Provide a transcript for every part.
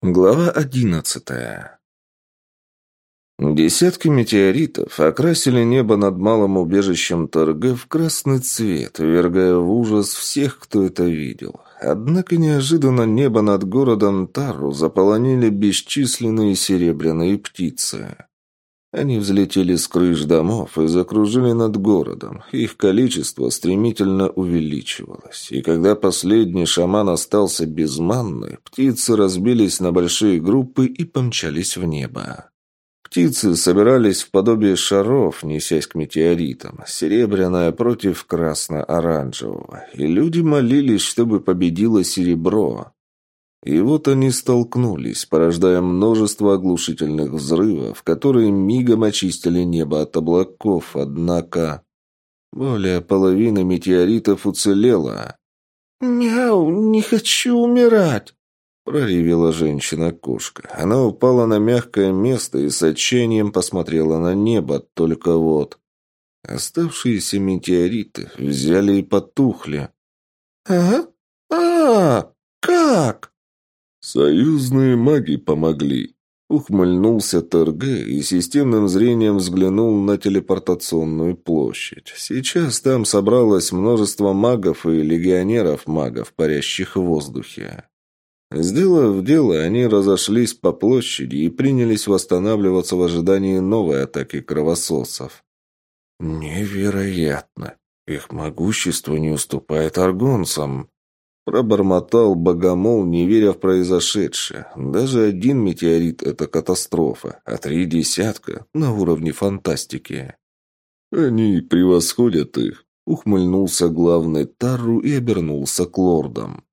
Глава одиннадцатая. Десятки метеоритов окрасили небо над малым убежищем торга в красный цвет, ввергая в ужас всех, кто это видел. Однако неожиданно небо над городом Тару заполонили бесчисленные серебряные птицы. Они взлетели с крыш домов и закружили над городом. Их количество стремительно увеличивалось. И когда последний шаман остался без манны, птицы разбились на большие группы и помчались в небо. Птицы собирались в подобие шаров, несясь к метеоритам, серебряное против красно-оранжевого, и люди молились, чтобы победило серебро. И вот они столкнулись, порождая множество оглушительных взрывов, которые мигом очистили небо от облаков, однако... Более половины метеоритов уцелело. «Мяу, не хочу умирать!» проревела женщина-кошка. Она упала на мягкое место и с отчаянием посмотрела на небо, только вот... Оставшиеся метеориты взяли и потухли. «Ага? А, -а, -а как?» «Союзные маги помогли», — ухмыльнулся ТРГ и системным зрением взглянул на телепортационную площадь. Сейчас там собралось множество магов и легионеров-магов, парящих в воздухе. Сделав дело, они разошлись по площади и принялись восстанавливаться в ожидании новой атаки кровососов. «Невероятно! Их могущество не уступает аргонцам!» Пробормотал богомол, не веря в произошедшее. Даже один метеорит – это катастрофа, а три десятка – на уровне фантастики. «Они превосходят их», – ухмыльнулся главный Тару и обернулся к лордам.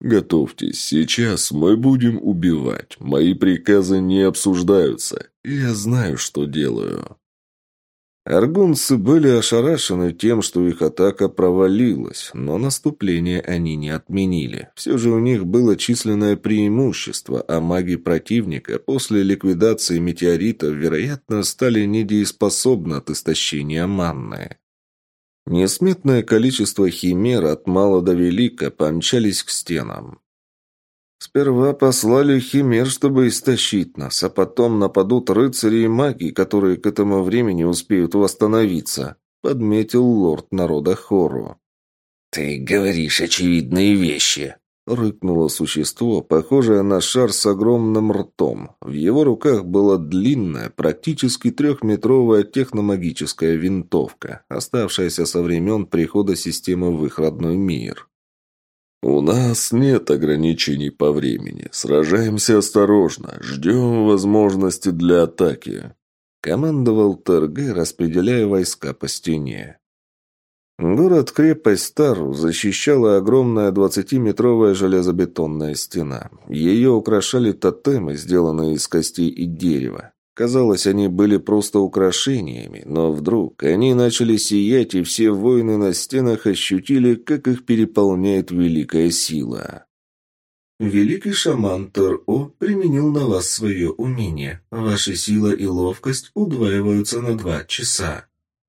«Готовьтесь, сейчас мы будем убивать. Мои приказы не обсуждаются. Я знаю, что делаю». Аргунцы были ошарашены тем, что их атака провалилась, но наступление они не отменили. Все же у них было численное преимущество, а маги противника после ликвидации метеоритов, вероятно, стали недееспособны от истощения манны. Несметное количество химер от мала до велика помчались к стенам. Сперва послали химер, чтобы истощить нас, а потом нападут рыцари и маги, которые к этому времени успеют восстановиться», — подметил лорд народа Хору. «Ты говоришь очевидные вещи», Рыкнуло существо, похожее на шар с огромным ртом. В его руках была длинная, практически трехметровая техномагическая винтовка, оставшаяся со времен прихода системы в их родной мир. «У нас нет ограничений по времени. Сражаемся осторожно. Ждем возможности для атаки», — командовал ТРГ, распределяя войска по стене. Город-крепость Тару защищала огромная двадцатиметровая железобетонная стена. Ее украшали тотемы, сделанные из костей и дерева. Казалось, они были просто украшениями, но вдруг они начали сиять, и все воины на стенах ощутили, как их переполняет великая сила. Великий шаман Тор-О применил на вас свое умение. Ваша сила и ловкость удваиваются на два часа.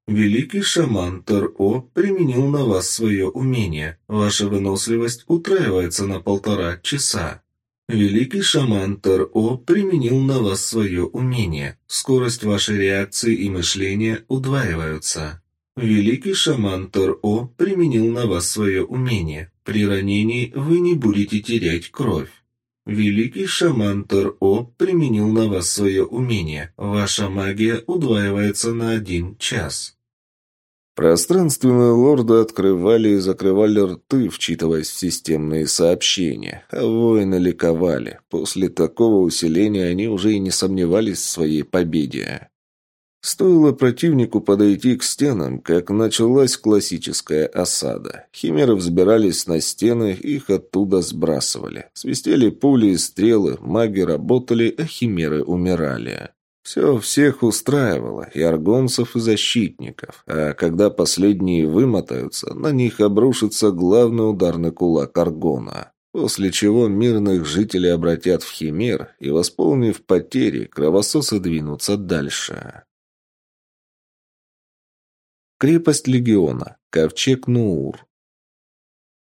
Великий шаман Тор-О применил на вас свое умение. Ваша выносливость утраивается на полтора часа. Великий шаман Тор-О применил на вас свое умение. Скорость вашей реакции и мышления удваиваются. Великий шаман Тор-О применил на вас свое умение. При ранении вы не будете терять кровь. Великий шаман Тор-О применил на вас свое умение. Ваша магия удваивается на один час. Пространственные лорды открывали и закрывали рты, вчитываясь в системные сообщения, а воины ликовали. После такого усиления они уже и не сомневались в своей победе. Стоило противнику подойти к стенам, как началась классическая осада. Химеры взбирались на стены, их оттуда сбрасывали. Свистели пули и стрелы, маги работали, а химеры умирали. Все всех устраивало, и аргонцев, и защитников. А когда последние вымотаются, на них обрушится главный ударный кулак аргона. После чего мирных жителей обратят в химер, и, восполнив потери, кровососы двинутся дальше. Крепость легиона. Ковчег Нуур.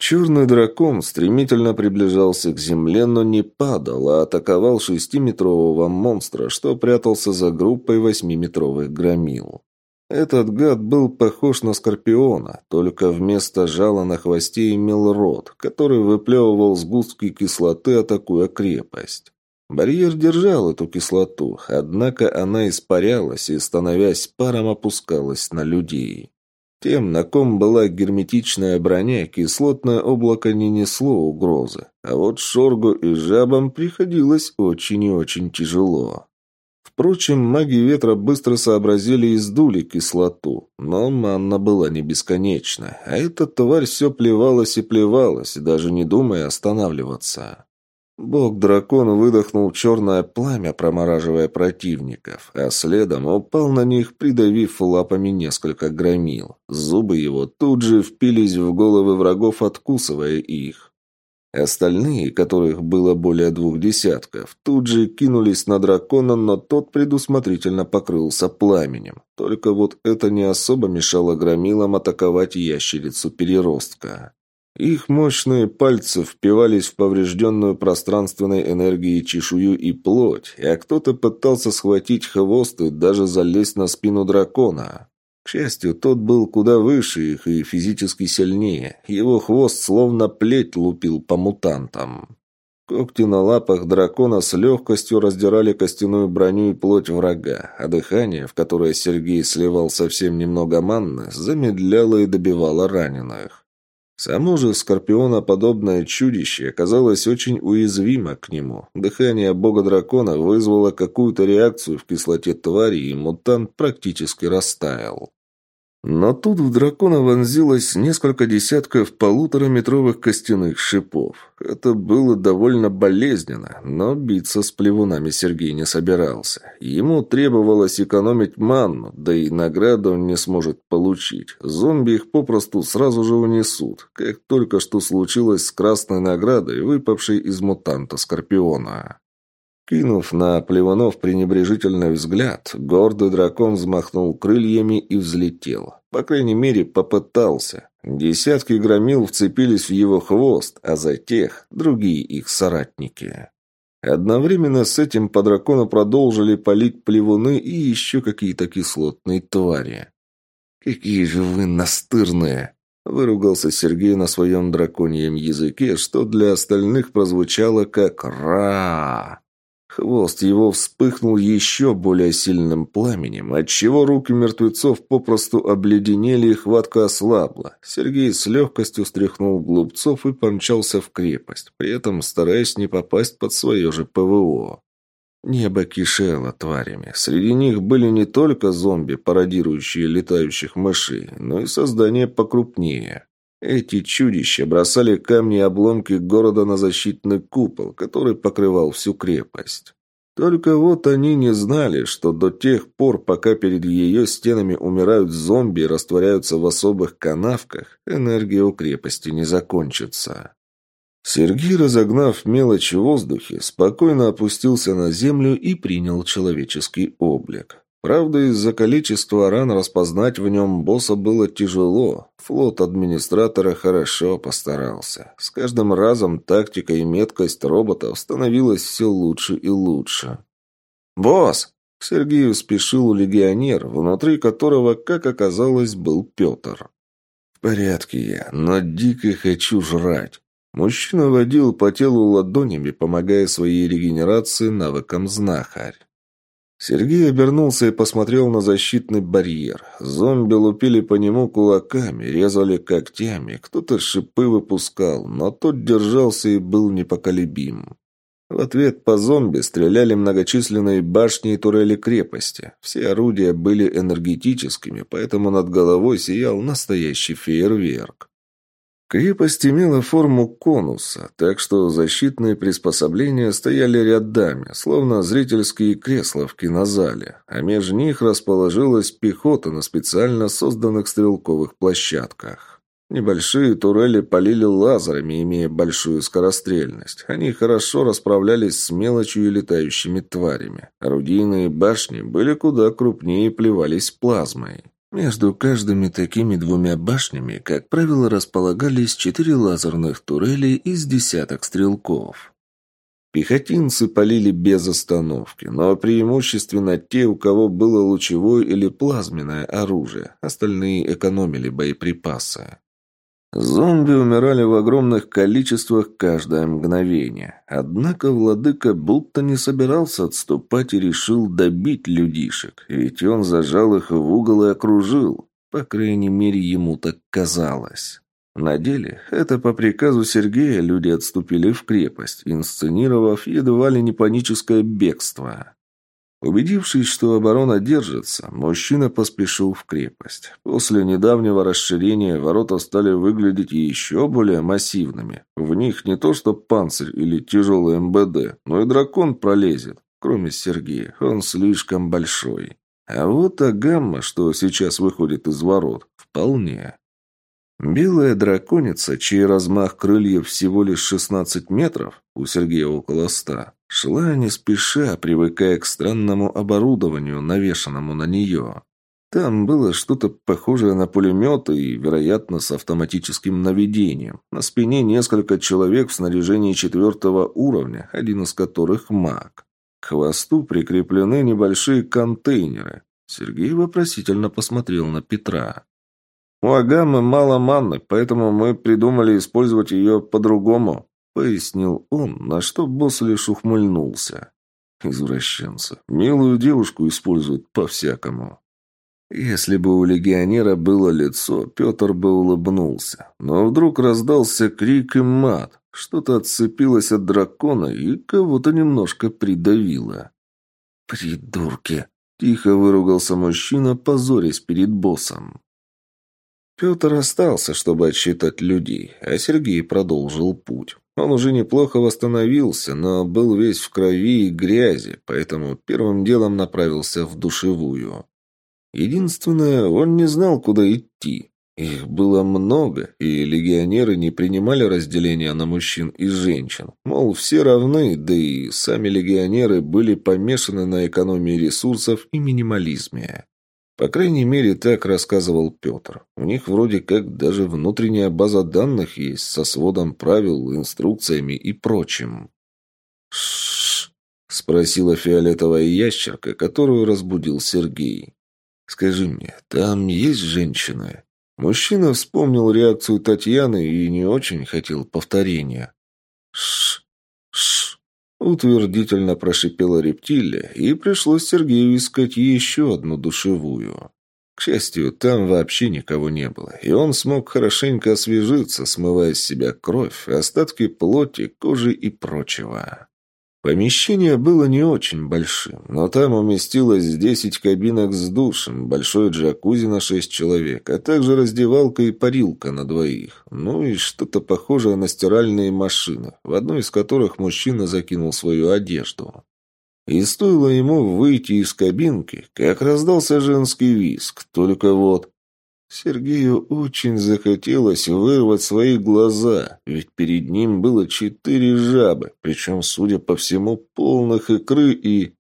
Черный дракон стремительно приближался к земле, но не падал, а атаковал шестиметрового монстра, что прятался за группой восьмиметровых громил. Этот гад был похож на скорпиона, только вместо жала на хвосте имел рот, который выплевывал сгустки кислоты, атакуя крепость. Барьер держал эту кислоту, однако она испарялась и, становясь паром, опускалась на людей. Тем, на ком была герметичная броня, кислотное облако не несло угрозы, а вот Шоргу и жабам приходилось очень и очень тяжело. Впрочем, маги ветра быстро сообразили и сдули кислоту, но манна была не бесконечна, а эта тварь все плевалась и плевалась, даже не думая останавливаться. Бог-дракон выдохнул черное пламя, промораживая противников, а следом упал на них, придавив лапами несколько громил. Зубы его тут же впились в головы врагов, откусывая их. Остальные, которых было более двух десятков, тут же кинулись на дракона, но тот предусмотрительно покрылся пламенем. Только вот это не особо мешало громилам атаковать ящерицу-переростка. Их мощные пальцы впивались в поврежденную пространственной энергией чешую и плоть, а кто-то пытался схватить хвост и даже залезть на спину дракона. К счастью, тот был куда выше их и физически сильнее. Его хвост словно плеть лупил по мутантам. Когти на лапах дракона с легкостью раздирали костяную броню и плоть врага, а дыхание, в которое Сергей сливал совсем немного манны, замедляло и добивало раненых. Само же скорпионоподобное чудище оказалось очень уязвимо к нему. Дыхание бога-дракона вызвало какую-то реакцию в кислоте твари, и мутант практически растаял. Но тут в дракона вонзилось несколько десятков полутораметровых костяных шипов. Это было довольно болезненно, но биться с плевунами Сергей не собирался. Ему требовалось экономить манну, да и награду он не сможет получить. Зомби их попросту сразу же унесут, как только что случилось с красной наградой, выпавшей из мутанта Скорпиона. Кинув на Плеванов пренебрежительный взгляд, гордый дракон взмахнул крыльями и взлетел. По крайней мере, попытался. Десятки громил вцепились в его хвост, а за тех – другие их соратники. Одновременно с этим по дракону продолжили палить плевуны и еще какие-то кислотные твари. «Какие же вы настырные!» – выругался Сергей на своем драконьем языке, что для остальных прозвучало как «ра». Хвост его вспыхнул еще более сильным пламенем, отчего руки мертвецов попросту обледенели и хватка ослабла. Сергей с легкостью стряхнул глупцов и помчался в крепость, при этом стараясь не попасть под свое же ПВО. Небо кишело тварями. Среди них были не только зомби, пародирующие летающих мышей, но и создания покрупнее. Эти чудища бросали камни и обломки города на защитный купол, который покрывал всю крепость. Только вот они не знали, что до тех пор, пока перед ее стенами умирают зомби и растворяются в особых канавках, энергия у крепости не закончится. Сергей, разогнав мелочь в воздухе, спокойно опустился на землю и принял человеческий облик. Правда, из-за количества ран распознать в нем босса было тяжело. Флот администратора хорошо постарался. С каждым разом тактика и меткость роботов становилась все лучше и лучше. «Босс!» К Сергею спешил легионер, внутри которого, как оказалось, был Петр. «В порядке я, но дико хочу жрать». Мужчина водил по телу ладонями, помогая своей регенерации навыкам знахарь. Сергей обернулся и посмотрел на защитный барьер. Зомби лупили по нему кулаками, резали когтями, кто-то шипы выпускал, но тот держался и был непоколебим. В ответ по зомби стреляли многочисленные башни и турели крепости. Все орудия были энергетическими, поэтому над головой сиял настоящий фейерверк. Крепость имела форму конуса, так что защитные приспособления стояли рядами, словно зрительские кресла в кинозале, а между них расположилась пехота на специально созданных стрелковых площадках. Небольшие турели полили лазерами, имея большую скорострельность. Они хорошо расправлялись с мелочью и летающими тварями. Орудийные башни были куда крупнее и плевались плазмой. Между каждыми такими двумя башнями, как правило, располагались четыре лазерных турели из десяток стрелков. Пехотинцы полили без остановки, но преимущественно те, у кого было лучевое или плазменное оружие, остальные экономили боеприпасы. Зомби умирали в огромных количествах каждое мгновение. Однако владыка будто не собирался отступать и решил добить людишек, ведь он зажал их в угол и окружил. По крайней мере, ему так казалось. На деле, это по приказу Сергея люди отступили в крепость, инсценировав едва ли не паническое бегство. Убедившись, что оборона держится, мужчина поспешил в крепость. После недавнего расширения ворота стали выглядеть еще более массивными. В них не то что панцирь или тяжелый МБД, но и дракон пролезет. Кроме Сергея, он слишком большой. А вот Агамма, что сейчас выходит из ворот, вполне. Белая драконица, чей размах крыльев всего лишь 16 метров, у Сергея около ста, шла не спеша, привыкая к странному оборудованию, навешанному на нее. Там было что-то похожее на пулеметы и, вероятно, с автоматическим наведением. На спине несколько человек в снаряжении четвертого уровня, один из которых маг. К хвосту прикреплены небольшие контейнеры. Сергей вопросительно посмотрел на Петра. «У Агамы мало манны, поэтому мы придумали использовать ее по-другому», — пояснил он, на что босс лишь ухмыльнулся. «Извращенцы. Милую девушку используют по-всякому». Если бы у легионера было лицо, Петр бы улыбнулся. Но вдруг раздался крик и мат. Что-то отцепилось от дракона и кого-то немножко придавило. «Придурки!» – тихо выругался мужчина, позорясь перед боссом. Петр остался, чтобы отсчитать людей, а Сергей продолжил путь. Он уже неплохо восстановился, но был весь в крови и грязи, поэтому первым делом направился в душевую. Единственное, он не знал, куда идти. Их было много, и легионеры не принимали разделения на мужчин и женщин. Мол, все равны, да и сами легионеры были помешаны на экономии ресурсов и минимализме. По крайней мере, так рассказывал Петр. У них вроде как даже внутренняя база данных есть со сводом правил, инструкциями и прочим. «Ш-ш-ш», спросила фиолетовая ящерка, которую разбудил Сергей. «Скажи мне, там есть женщины?» Мужчина вспомнил реакцию Татьяны и не очень хотел повторения. «Ш-ш-ш», Утвердительно прошипела рептилия, и пришлось Сергею искать еще одну душевую. К счастью, там вообще никого не было, и он смог хорошенько освежиться, смывая с себя кровь, остатки плоти, кожи и прочего. Помещение было не очень большим, но там уместилось десять кабинок с душем, большой джакузи на шесть человек, а также раздевалка и парилка на двоих. Ну и что-то похожее на стиральные машины, в одну из которых мужчина закинул свою одежду. И стоило ему выйти из кабинки, как раздался женский виск, только вот Сергею очень захотелось вырвать свои глаза, ведь перед ним было четыре жабы, причем, судя по всему, полных икры и...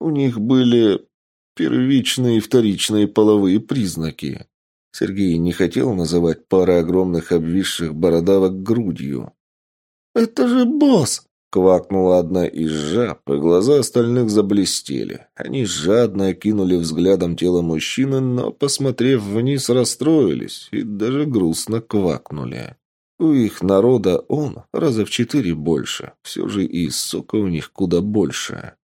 У них были первичные и вторичные половые признаки. Сергей не хотел называть пары огромных обвисших бородавок грудью. «Это же босс!» Квакнула одна из жаб, и глаза остальных заблестели. Они жадно окинули взглядом тело мужчины, но, посмотрев вниз, расстроились и даже грустно квакнули. У их народа он раза в четыре больше, все же и сока у них куда больше.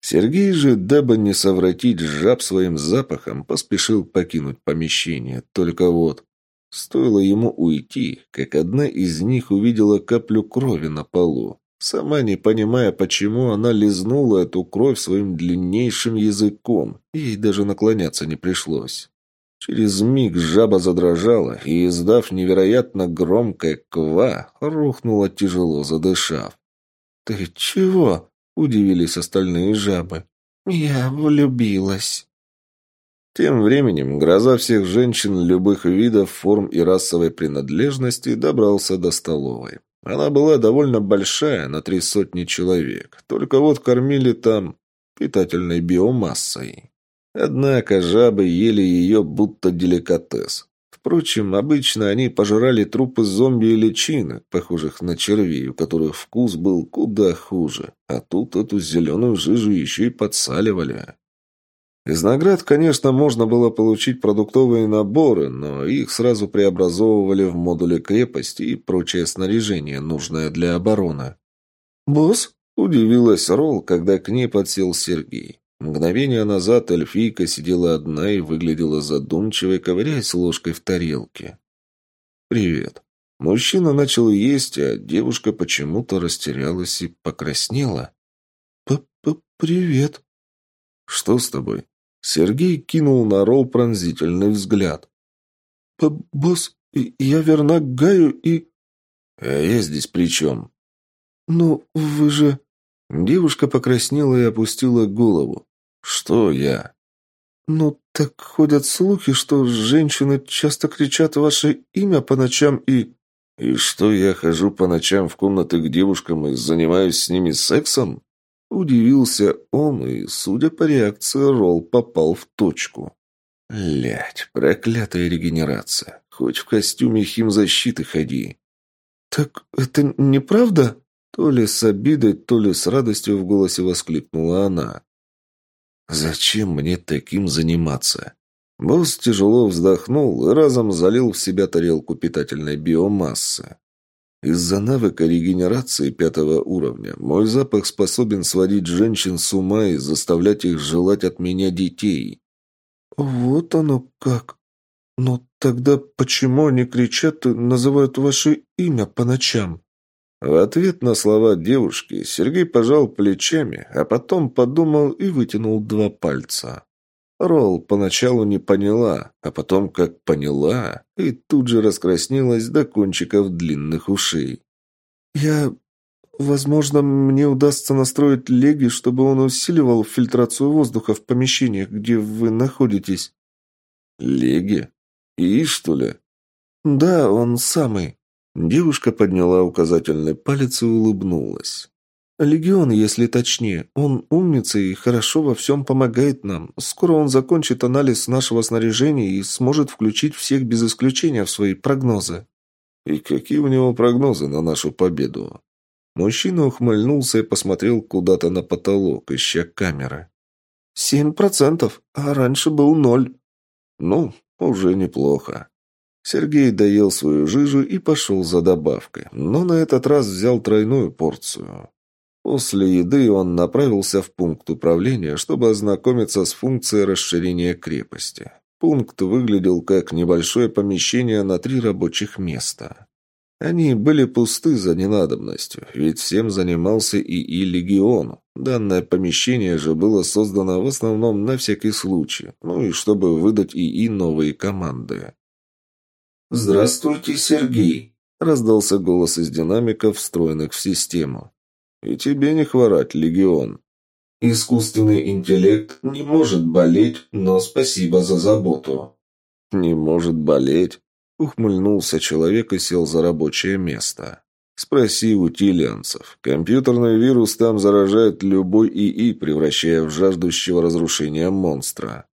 Сергей же, дабы не совратить жаб своим запахом, поспешил покинуть помещение. Только вот, стоило ему уйти, как одна из них увидела каплю крови на полу. Сама не понимая, почему она лизнула эту кровь своим длиннейшим языком, ей даже наклоняться не пришлось. Через миг жаба задрожала и, издав невероятно громкое «ква», рухнула тяжело задышав. «Ты чего?» – удивились остальные жабы. «Я влюбилась». Тем временем гроза всех женщин любых видов, форм и расовой принадлежности добрался до столовой. Она была довольно большая, на три сотни человек. Только вот кормили там питательной биомассой. Однако жабы ели ее будто деликатес. Впрочем, обычно они пожирали трупы зомби и личинок, похожих на червей, у которых вкус был куда хуже. А тут эту зеленую жижу еще и подсаливали. Из наград, конечно, можно было получить продуктовые наборы, но их сразу преобразовывали в модули крепости и прочее снаряжение, нужное для обороны. «Босс?» – удивилась Ролл, когда к ней подсел Сергей. Мгновение назад эльфийка сидела одна и выглядела задумчивой, ковыряясь ложкой в тарелке. «Привет». Мужчина начал есть, а девушка почему-то растерялась и покраснела. «П-п-привет». «Что с тобой?» Сергей кинул на Ролл пронзительный взгляд. «Босс, я верна Гаю и...» «А я здесь при чем?» «Ну, вы же...» Девушка покраснела и опустила голову. «Что я?» «Ну, так ходят слухи, что женщины часто кричат ваше имя по ночам и...» «И что, я хожу по ночам в комнаты к девушкам и занимаюсь с ними сексом?» Удивился он, и, судя по реакции, Ролл попал в точку. Лять, проклятая регенерация. Хоть в костюме химзащиты ходи. «Так это неправда?» То ли с обидой, то ли с радостью в голосе воскликнула она. «Зачем мне таким заниматься?» Босс тяжело вздохнул и разом залил в себя тарелку питательной биомассы. Из-за навыка регенерации пятого уровня мой запах способен сводить женщин с ума и заставлять их желать от меня детей. Вот оно как. Но тогда почему они кричат и называют ваше имя по ночам? В ответ на слова девушки Сергей пожал плечами, а потом подумал и вытянул два пальца. Ролл поначалу не поняла, а потом как поняла, и тут же раскраснелась до кончиков длинных ушей. «Я... Возможно, мне удастся настроить Леги, чтобы он усиливал фильтрацию воздуха в помещениях, где вы находитесь». «Леги? И, что ли?» «Да, он самый». Девушка подняла указательный палец и улыбнулась. «Легион, если точнее. Он умница и хорошо во всем помогает нам. Скоро он закончит анализ нашего снаряжения и сможет включить всех без исключения в свои прогнозы». «И какие у него прогнозы на нашу победу?» Мужчина ухмыльнулся и посмотрел куда-то на потолок, ища камеры. «Семь процентов, а раньше был ноль». «Ну, уже неплохо». Сергей доел свою жижу и пошел за добавкой, но на этот раз взял тройную порцию. После еды он направился в пункт управления, чтобы ознакомиться с функцией расширения крепости. Пункт выглядел как небольшое помещение на три рабочих места. Они были пусты за ненадобностью, ведь всем занимался ИИ «Легион». Данное помещение же было создано в основном на всякий случай, ну и чтобы выдать ИИ новые команды. «Здравствуйте, Сергей!» – раздался голос из динамиков, встроенных в систему. И тебе не хворать, Легион. Искусственный интеллект не может болеть, но спасибо за заботу. Не может болеть? Ухмыльнулся человек и сел за рабочее место. Спроси у тилианцев. Компьютерный вирус там заражает любой ИИ, превращая в жаждущего разрушения монстра.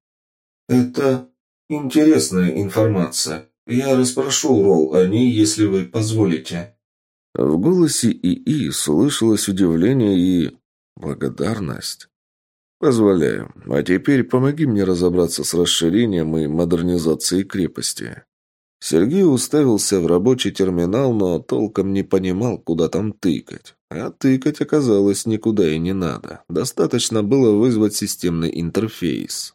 Это интересная информация. Я расспрошу Ролл о ней, если вы позволите. В голосе ИИ слышалось удивление и благодарность. «Позволяю. А теперь помоги мне разобраться с расширением и модернизацией крепости». Сергей уставился в рабочий терминал, но толком не понимал, куда там тыкать. А тыкать оказалось никуда и не надо. Достаточно было вызвать системный интерфейс.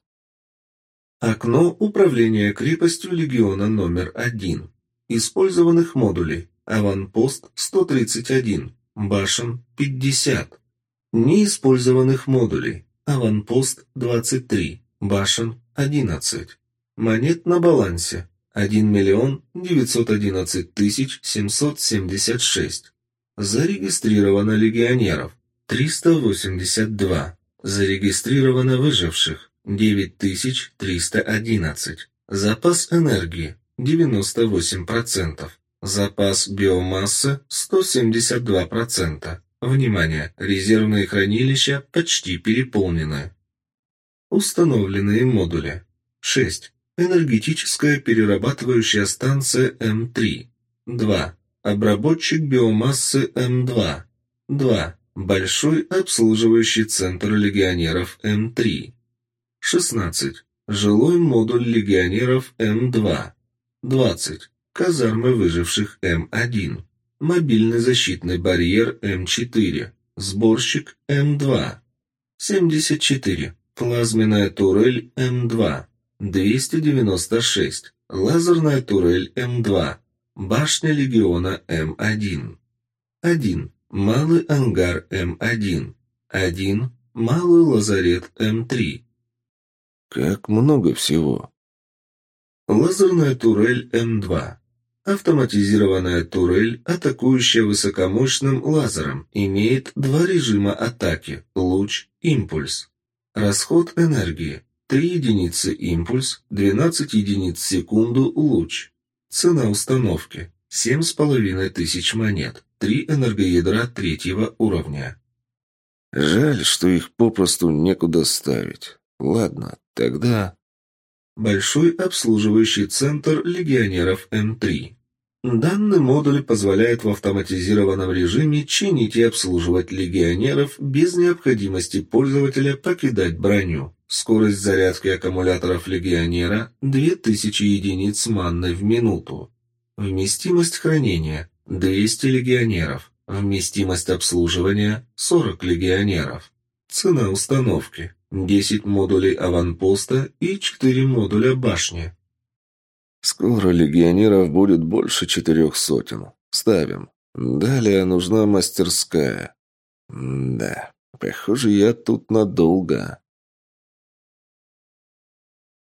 Окно управления крепостью легиона номер один. Использованных модулей Аванпост 131. Башен 50. Неиспользованных модулей. Аванпост 23. Башен 11. Монет на балансе 1 миллион 911 тысяч 776. Зарегистрировано легионеров 382. Зарегистрировано выживших 9311. Запас энергии 98%. Запас биомассы 172%. Внимание! Резервные хранилища почти переполнены. Установленные модули. 6. Энергетическая перерабатывающая станция М3. 2. Обработчик биомассы М2. 2. Большой обслуживающий центр легионеров М3. 16. Жилой модуль легионеров М2. 20. Казармы выживших М1. Мобильный защитный барьер М4. Сборщик М2. 74. Плазменная турель М2. 296. Лазерная турель М2. Башня легиона М1. 1. Малый ангар М1. 1. Малый лазарет М3. Как много всего. Лазерная турель М2. Автоматизированная турель, атакующая высокомощным лазером, имеет два режима атаки – луч, импульс. Расход энергии – 3 единицы импульс, 12 единиц в секунду луч. Цена установки – 7,5 тысяч монет, 3 энергоядра третьего уровня. Жаль, что их попросту некуда ставить. Ладно, тогда... Большой обслуживающий центр легионеров М3. Данный модуль позволяет в автоматизированном режиме чинить и обслуживать легионеров без необходимости пользователя покидать броню. Скорость зарядки аккумуляторов легионера – 2000 единиц манны в минуту. Вместимость хранения – 200 легионеров. Вместимость обслуживания – 40 легионеров. Цена установки 10 модулей аванпоста и 4 модуля башни. Скоро легионеров будет больше четырех сотен. Ставим. Далее нужна мастерская. да, похоже, я тут надолго.